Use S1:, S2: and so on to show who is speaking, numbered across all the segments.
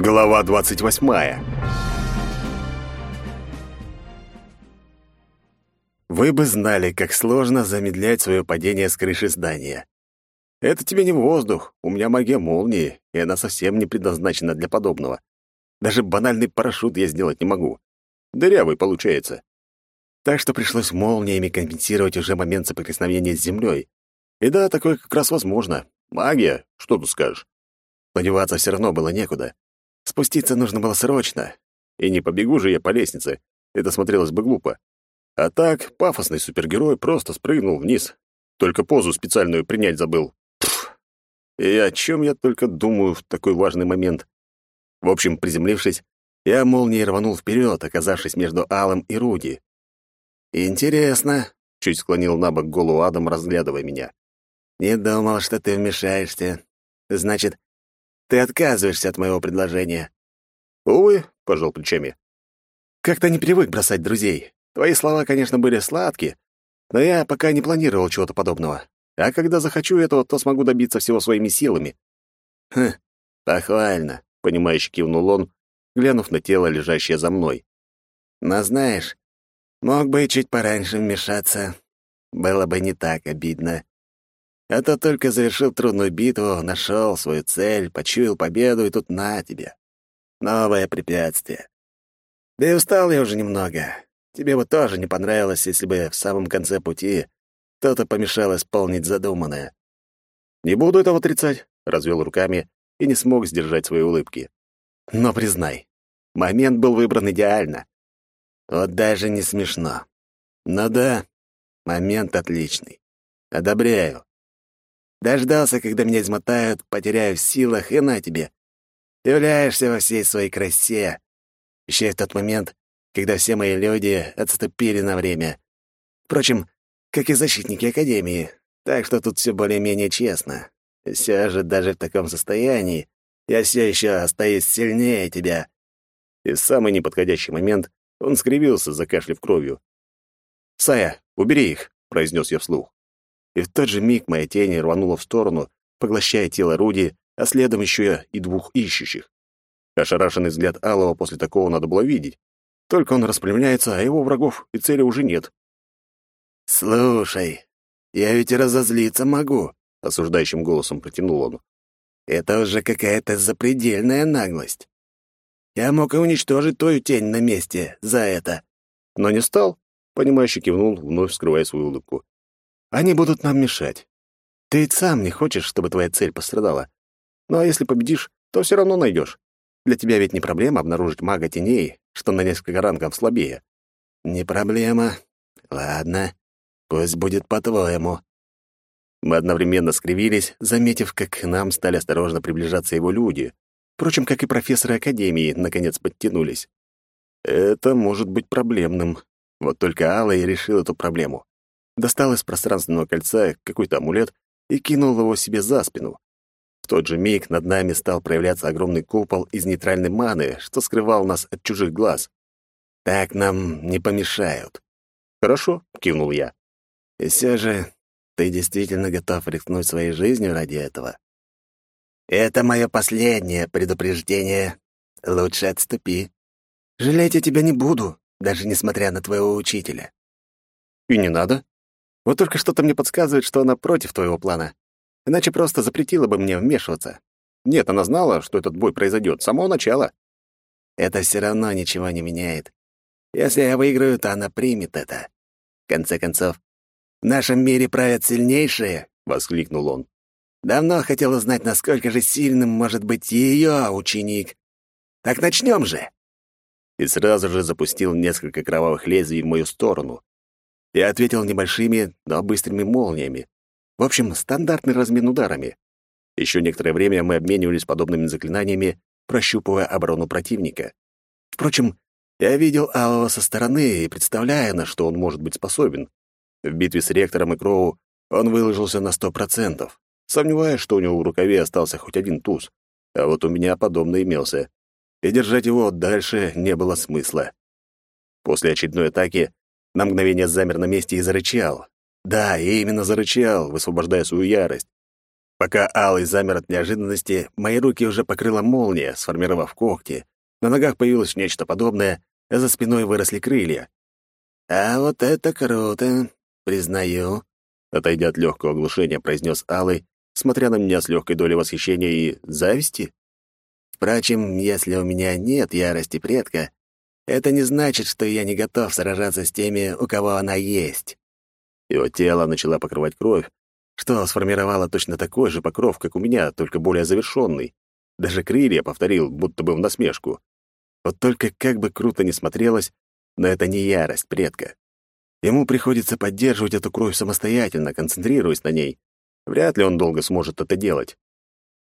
S1: Глава 28. Вы бы знали, как сложно замедлять свое падение с крыши здания. Это тебе не воздух, у меня магия молнии, и она совсем не предназначена для подобного. Даже банальный парашют я сделать не могу. Дырявый получается. Так что пришлось молниями компенсировать уже момент соприкосновения с землей. И да, такое как раз возможно. Магия, что тут скажешь. Но деваться все равно было некуда. Спуститься нужно было срочно. И не побегу же я по лестнице. Это смотрелось бы глупо. А так, пафосный супергерой просто спрыгнул вниз. Только позу специальную принять забыл. Пф. И о чем я только думаю в такой важный момент. В общем, приземлившись, я молнией рванул вперед, оказавшись между Алым и Руди. «Интересно», — чуть склонил на бок голову Адам, разглядывая меня. «Не думал, что ты вмешаешься. Значит, ты отказываешься от моего предложения». «Увы», — пожал плечами. «Как-то не привык бросать друзей. Твои слова, конечно, были сладкие, но я пока не планировал чего-то подобного. А когда захочу этого, то смогу добиться всего своими силами». «Хм, похвально», — понимающе кивнул он, глянув на тело, лежащее за мной. «Но знаешь, мог бы и чуть пораньше вмешаться. Было бы не так обидно. А то только завершил трудную битву, нашел свою цель, почуял победу, и тут на тебе. Новое препятствие. Да и устал я уже немного. Тебе бы тоже не понравилось, если бы в самом конце пути кто-то помешал исполнить задуманное. «Не буду этого отрицать», — развел руками и не смог сдержать свои улыбки. «Но признай, момент был выбран идеально. Вот даже не смешно. Но да, момент отличный. Одобряю. Дождался, когда меня измотают, потеряю в силах, и на тебе. Являешься во всей своей красе. Еще в тот момент, когда все мои люди отступили на время. Впрочем, как и защитники Академии, так что тут все более-менее честно. Все же даже в таком состоянии я все еще остаюсь сильнее тебя. И в самый неподходящий момент он скривился, закашляв кровью. «Сая, убери их», — произнес я вслух и в тот же миг моя тень рванула в сторону, поглощая тело Руди, а следом еще и двух ищущих. Ошарашенный взгляд Алова после такого надо было видеть. Только он распрямляется, а его врагов и цели уже нет. «Слушай, я ведь разозлиться могу», — осуждающим голосом протянул он. «Это уже какая-то запредельная наглость. Я мог и уничтожить твою тень на месте за это». Но не стал, понимающе кивнул, вновь скрывая свою улыбку. Они будут нам мешать. Ты ведь сам не хочешь, чтобы твоя цель пострадала. Ну а если победишь, то все равно найдешь. Для тебя ведь не проблема обнаружить мага теней, что на несколько рангов слабее. Не проблема. Ладно, пусть будет по-твоему. Мы одновременно скривились, заметив, как к нам стали осторожно приближаться его люди. Впрочем, как и профессоры Академии, наконец подтянулись. Это может быть проблемным. Вот только Алла и решил эту проблему достал из пространственного кольца какой-то амулет и кинул его себе за спину. В тот же миг над нами стал проявляться огромный купол из нейтральной маны, что скрывал нас от чужих глаз. «Так нам не помешают». «Хорошо», — кивнул я. «И все же ты действительно готов рискнуть своей жизнью ради этого?» «Это мое последнее предупреждение. Лучше отступи. Жалеть я тебя не буду, даже несмотря на твоего учителя». «И не надо», вот только что-то мне подсказывает, что она против твоего плана. Иначе просто запретила бы мне вмешиваться. Нет, она знала, что этот бой произойдет с самого начала. Это все равно ничего не меняет. Если я выиграю, то она примет это. В конце концов, в нашем мире правят сильнейшие, — воскликнул он. Давно хотел узнать, насколько же сильным может быть ее ученик. Так начнем же. И сразу же запустил несколько кровавых лезвий в мою сторону. Я ответил небольшими, но быстрыми молниями. В общем, стандартный размен ударами. Еще некоторое время мы обменивались подобными заклинаниями, прощупывая оборону противника. Впрочем, я видел Алова со стороны и представляя, на что он может быть способен. В битве с Ректором и Кроу он выложился на сто процентов, сомневаясь, что у него в рукаве остался хоть один туз. А вот у меня подобный имелся. И держать его дальше не было смысла. После очередной атаки на мгновение замер на месте и зарычал. Да, именно зарычал, высвобождая свою ярость. Пока Алый замер от неожиданности, мои руки уже покрыла молния, сформировав когти. На ногах появилось нечто подобное, а за спиной выросли крылья. «А вот это круто, признаю», — отойдя от легкого оглушения, произнес Алый, смотря на меня с легкой долей восхищения и зависти. «Впрочем, если у меня нет ярости предка, это не значит, что я не готов сражаться с теми, у кого она есть». Его тело начала покрывать кровь, что сформировало точно такой же покров, как у меня, только более завершенный. Даже крылья повторил, будто бы в насмешку. Вот только как бы круто ни смотрелось, но это не ярость предка. Ему приходится поддерживать эту кровь самостоятельно, концентрируясь на ней. Вряд ли он долго сможет это делать.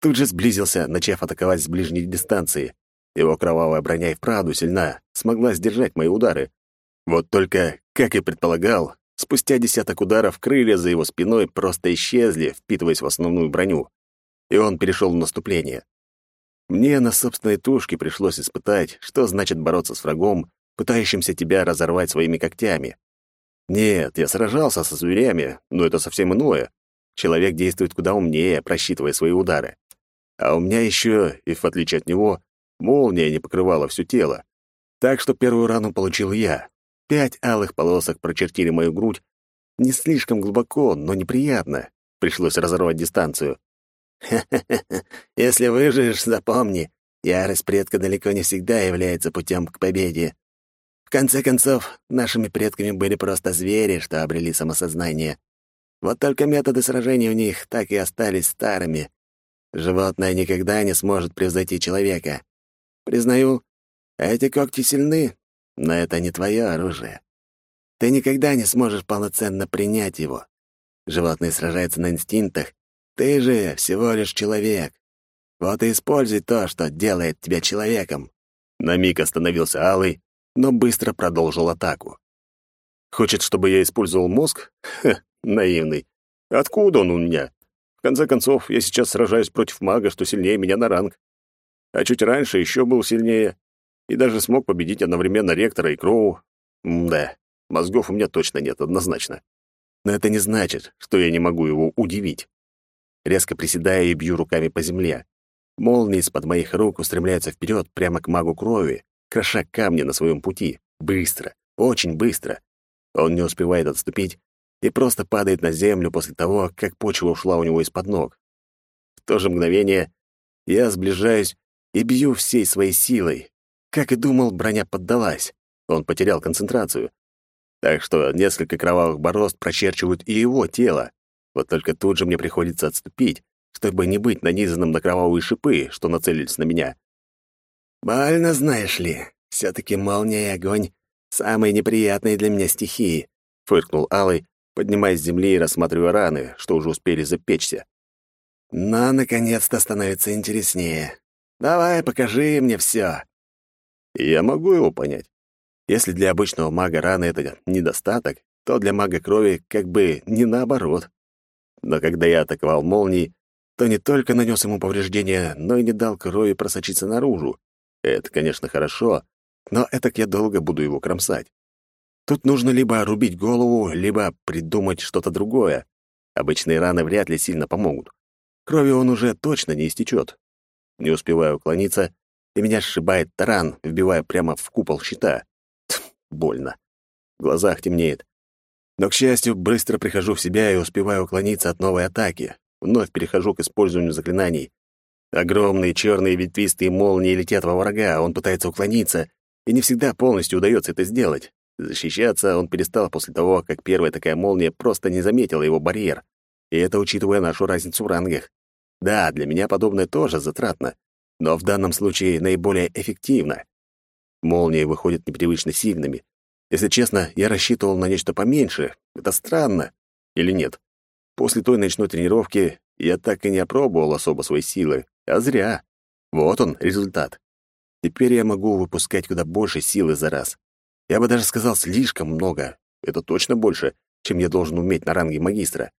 S1: Тут же сблизился, начав атаковать с ближней дистанции. Его кровавая броня и вправду сильна, смогла сдержать мои удары. Вот только, как и предполагал, Спустя десяток ударов крылья за его спиной просто исчезли, впитываясь в основную броню. И он перешел в наступление. Мне на собственной тушке пришлось испытать, что значит бороться с врагом, пытающимся тебя разорвать своими когтями. Нет, я сражался со зверями, но это совсем иное. Человек действует куда умнее, просчитывая свои удары. А у меня еще, и в отличие от него, молния не покрывала все тело. Так что первую рану получил я, Пять алых полосок прочертили мою грудь. Не слишком глубоко, но неприятно. Пришлось разорвать дистанцию. «Ха-ха-ха, если выживешь, запомни, ярость предка далеко не всегда является путем к победе. В конце концов, нашими предками были просто звери, что обрели самосознание. Вот только методы сражения у них так и остались старыми. Животное никогда не сможет превзойти человека. Признаю, эти когти сильны, но это не твое оружие. Ты никогда не сможешь полноценно принять его. Животные сражаются на инстинктах. Ты же всего лишь человек. Вот и используй то, что делает тебя человеком. На миг остановился Алый, но быстро продолжил атаку. Хочет, чтобы я использовал мозг? Ха, наивный. Откуда он у меня? В конце концов, я сейчас сражаюсь против мага, что сильнее меня на ранг. А чуть раньше еще был сильнее и даже смог победить одновременно ректора и Кроу. Да, мозгов у меня точно нет, однозначно. Но это не значит, что я не могу его удивить. Резко приседая и бью руками по земле. Молнии из-под моих рук устремляются вперед прямо к магу крови, кроша камни на своем пути. Быстро, очень быстро. Он не успевает отступить и просто падает на землю после того, как почва ушла у него из-под ног. В то же мгновение я сближаюсь и бью всей своей силой, как и думал, броня поддалась. Он потерял концентрацию. Так что несколько кровавых борозд прочерчивают и его тело. Вот только тут же мне приходится отступить, чтобы не быть нанизанным на кровавые шипы, что нацелились на меня. «Больно, знаешь ли. все таки молния и огонь — самые неприятные для меня стихии», — фыркнул Алый, поднимаясь с земли и рассматривая раны, что уже успели запечься. «Но, наконец-то, становится интереснее. Давай, покажи мне все. Я могу его понять. Если для обычного мага раны — это недостаток, то для мага крови как бы не наоборот. Но когда я атаковал молнией, то не только нанес ему повреждения, но и не дал крови просочиться наружу. Это, конечно, хорошо, но этак я долго буду его кромсать. Тут нужно либо рубить голову, либо придумать что-то другое. Обычные раны вряд ли сильно помогут. Крови он уже точно не истечет. Не успеваю уклониться, и меня сшибает таран, вбивая прямо в купол щита. Тьф, больно. В глазах темнеет. Но, к счастью, быстро прихожу в себя и успеваю уклониться от новой атаки. Вновь перехожу к использованию заклинаний. Огромные черные ветвистые молнии летят во врага, он пытается уклониться, и не всегда полностью удается это сделать. Защищаться он перестал после того, как первая такая молния просто не заметила его барьер. И это учитывая нашу разницу в рангах. Да, для меня подобное тоже затратно но в данном случае наиболее эффективно. Молнии выходят непривычно сильными. Если честно, я рассчитывал на нечто поменьше. Это странно. Или нет? После той ночной тренировки я так и не опробовал особо свои силы. А зря. Вот он, результат. Теперь я могу выпускать куда больше силы за раз. Я бы даже сказал, слишком много. Это точно больше, чем я должен уметь на ранге магистра.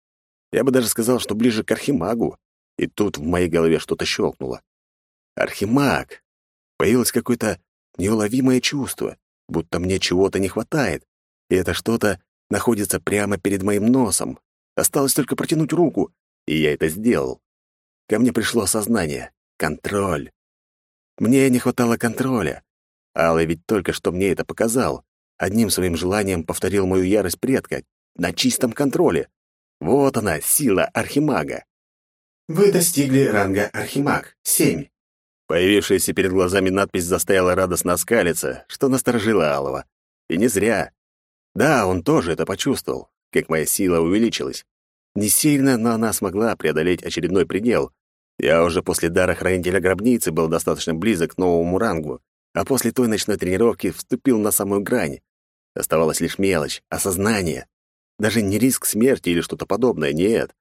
S1: Я бы даже сказал, что ближе к архимагу. И тут в моей голове что-то щелкнуло. Архимаг. Появилось какое-то неуловимое чувство, будто мне чего-то не хватает, и это что-то находится прямо перед моим носом. Осталось только протянуть руку, и я это сделал. ко мне пришло сознание. Контроль. Мне не хватало контроля. Алый ведь только что мне это показал. Одним своим желанием повторил мою ярость предка. На чистом контроле. Вот она, сила Архимага.
S2: Вы достигли ранга Архимаг. Семь.
S1: Появившаяся перед глазами надпись заставила радостно оскалиться, что насторожило Алова. И не зря. Да, он тоже это почувствовал, как моя сила увеличилась. Не сильно, но она смогла преодолеть очередной предел. Я уже после дара хранителя гробницы был достаточно близок к новому рангу, а после той ночной тренировки вступил на самую грань. Оставалась лишь мелочь, осознание. Даже не риск смерти или что-то подобное, нет.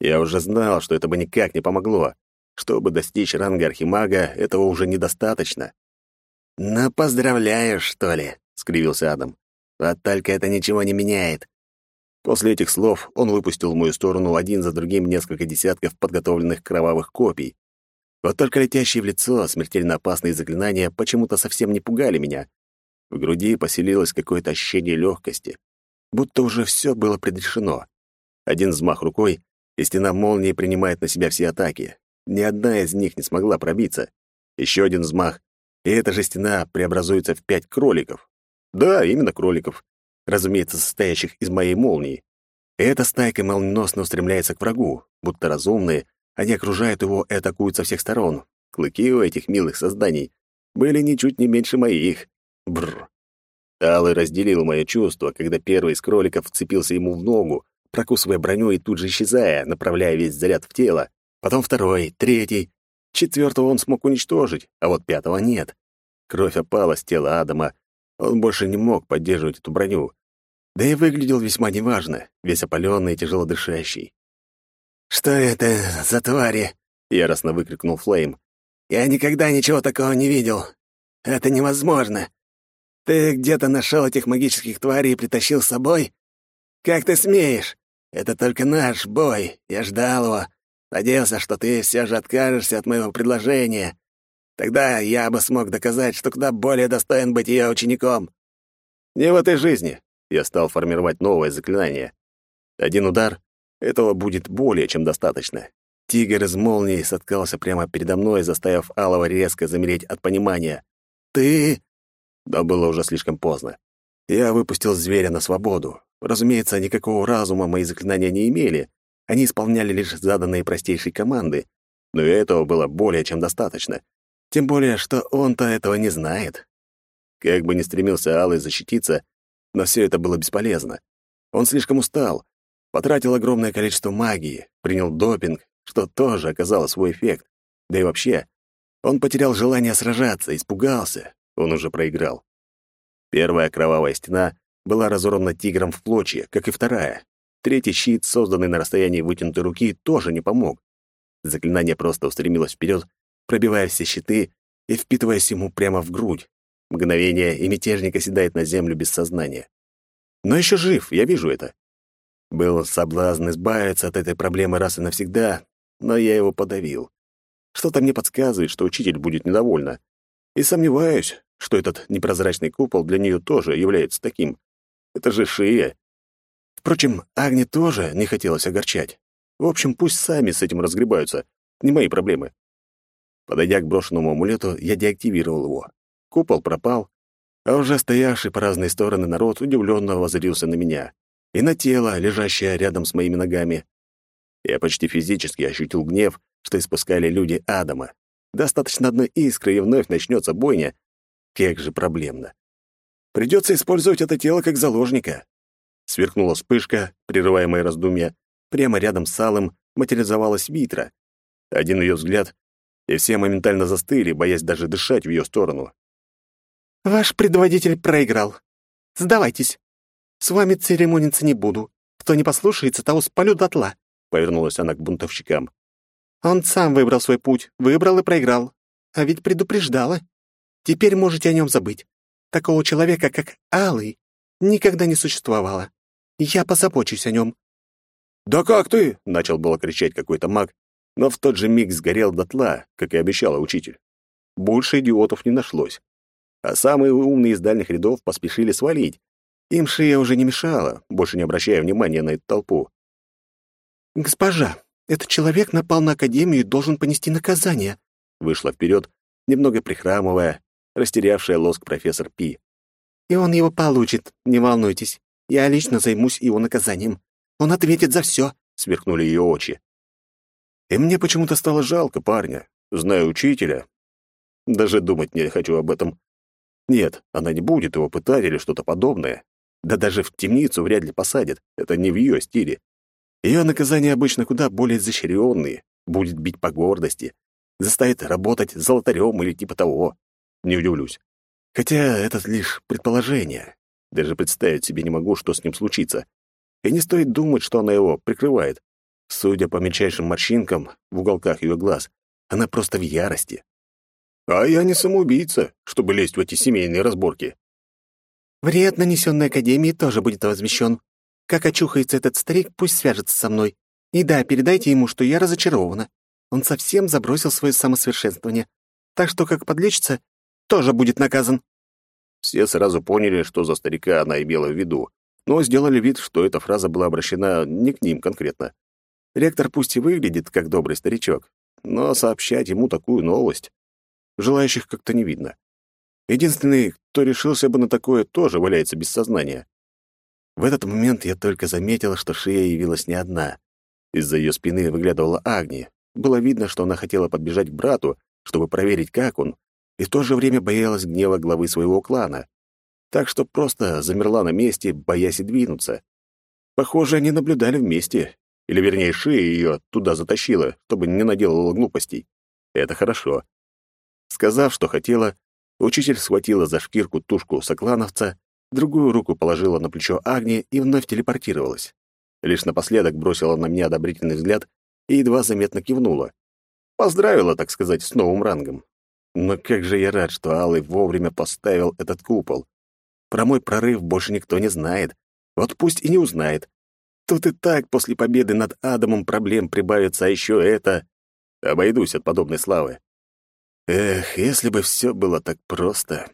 S1: Я уже знал, что это бы никак не помогло. Чтобы достичь ранга архимага, этого уже недостаточно. «Ну, поздравляю, что ли?» — скривился Адам. «Вот только это ничего не меняет». После этих слов он выпустил в мою сторону один за другим несколько десятков подготовленных кровавых копий. Вот только летящие в лицо смертельно опасные заклинания почему-то совсем не пугали меня. В груди поселилось какое-то ощущение легкости, будто уже все было предрешено. Один взмах рукой, и стена молнии принимает на себя все атаки. Ни одна из них не смогла пробиться. Еще один взмах, и эта же стена преобразуется в пять кроликов. Да, именно кроликов. Разумеется, состоящих из моей молнии. И эта стайка молниеносно устремляется к врагу, будто разумные, они окружают его и атакуют со всех сторон. Клыки у этих милых созданий были ничуть не меньше моих. Бррр. Алый разделил мое чувство, когда первый из кроликов вцепился ему в ногу, прокусывая броню и тут же исчезая, направляя весь заряд в тело. Потом второй, третий. Четвертого он смог уничтожить, а вот пятого нет. Кровь опала с тела Адама. Он больше не мог поддерживать эту броню. Да и выглядел весьма неважно, весь опаленный и тяжело дышащий. «Что это за твари?» — яростно выкрикнул Флейм. «Я никогда ничего такого не видел. Это невозможно. Ты где-то нашел этих магических тварей и притащил с собой? Как ты смеешь? Это только наш бой. Я ждал его. Надеялся, что ты все же откажешься от моего предложения. Тогда я бы смог доказать, что куда более достоин быть ее учеником. Не в этой жизни. Я стал формировать новое заклинание. Один удар — этого будет более чем достаточно. Тигр из молнии соткался прямо передо мной, заставив Алова резко замереть от понимания. «Ты...» Но было уже слишком поздно. Я выпустил зверя на свободу. Разумеется, никакого разума мои заклинания не имели, они исполняли лишь заданные простейшие команды, но и этого было более чем достаточно. Тем более, что он-то этого не знает. Как бы ни стремился Алый защититься, но все это было бесполезно. Он слишком устал, потратил огромное количество магии, принял допинг, что тоже оказало свой эффект. Да и вообще, он потерял желание сражаться, испугался, он уже проиграл. Первая кровавая стена была разорвана тигром в клочья, как и вторая. Третий щит, созданный на расстоянии вытянутой руки, тоже не помог. Заклинание просто устремилось вперед, пробивая все щиты и впитываясь ему прямо в грудь. Мгновение, и мятежник оседает на землю без сознания. Но еще жив, я вижу это. Был соблазн избавиться от этой проблемы раз и навсегда, но я его подавил. Что-то мне подсказывает, что учитель будет недовольна. И сомневаюсь, что этот непрозрачный купол для нее тоже является таким. Это же Шия, Впрочем, Агне тоже не хотелось огорчать. В общем, пусть сами с этим разгребаются. Не мои проблемы. Подойдя к брошенному амулету, я деактивировал его. Купол пропал, а уже стоявший по разные стороны народ удивленно воззрился на меня и на тело, лежащее рядом с моими ногами. Я почти физически ощутил гнев, что испускали люди Адама. Достаточно одной искры, и вновь начнется бойня. Как же проблемно. Придется использовать это тело как заложника. Сверкнула вспышка, прерывая мои раздумья. Прямо рядом с Алым материализовалась Витра. Один ее взгляд, и все моментально застыли, боясь даже дышать в ее сторону.
S3: «Ваш предводитель проиграл. Сдавайтесь. С вами церемониться не буду. Кто не послушается, того спалю дотла», — повернулась она к бунтовщикам. «Он сам выбрал свой путь, выбрал и проиграл. А ведь предупреждала. Теперь можете о нем забыть. Такого человека, как Алый, никогда не существовало. Я позабочусь о нем».
S1: «Да как ты?» — начал было кричать какой-то маг, но в тот же миг сгорел дотла, как и обещала учитель. Больше идиотов не нашлось. А самые умные из дальних рядов поспешили свалить. Им шея уже не мешала, больше не обращая внимания на эту толпу.
S3: «Госпожа, Этот человек напал на Академию и должен понести наказание», — вышла вперед, немного прихрамывая, растерявшая лоск профессор Пи. «И он его получит, не волнуйтесь. Я лично займусь его наказанием. Он ответит за все», — сверкнули ее очи. И мне почему-то стало жалко парня. Зная учителя, даже думать не хочу об этом. Нет, она не будет его пытать или что-то подобное. Да даже в темницу вряд ли посадят. Это не в ее стиле. Ее наказания обычно куда более изощренные. Будет бить по гордости. Заставит работать золотарем или типа того. Не удивлюсь. Хотя это лишь предположение. Даже представить себе не могу, что с ним случится. И не стоит думать, что она его прикрывает. Судя по мельчайшим морщинкам в уголках ее глаз, она просто в ярости. А я не самоубийца, чтобы лезть в эти семейные разборки. Вред, нанесенный Академии, тоже будет возмещен. Как очухается этот старик, пусть свяжется со мной. И да, передайте ему, что я разочарована. Он совсем забросил свое самосовершенствование. Так что, как подлечится, тоже будет наказан. Все сразу поняли, что за старика она имела в виду, но сделали вид, что эта фраза была обращена не к ним конкретно. Ректор пусть и выглядит как добрый старичок, но сообщать ему такую новость... Желающих как-то не видно. Единственный, кто решился бы на такое, тоже валяется без сознания. В этот момент я только заметил, что шея явилась не одна. Из-за ее спины выглядывала Агни. Было видно, что она хотела подбежать к брату, чтобы проверить, как он, и в то же время боялась гнева главы своего клана. Так что просто замерла на месте, боясь и двинуться. Похоже, они наблюдали вместе, или, вернее, шея ее туда затащила, чтобы не наделала глупостей. Это хорошо. Сказав, что хотела, учитель схватила за шкирку тушку соклановца, другую руку положила на плечо Агни и вновь телепортировалась. Лишь напоследок бросила на меня одобрительный взгляд и едва заметно кивнула. Поздравила, так сказать, с новым рангом. Но как же я рад, что Алый вовремя поставил этот купол. Про мой прорыв больше никто не знает. Вот пусть и не узнает. Тут и так после победы над Адамом проблем прибавится, а еще это... Обойдусь от подобной славы. Эх, если бы все было так просто.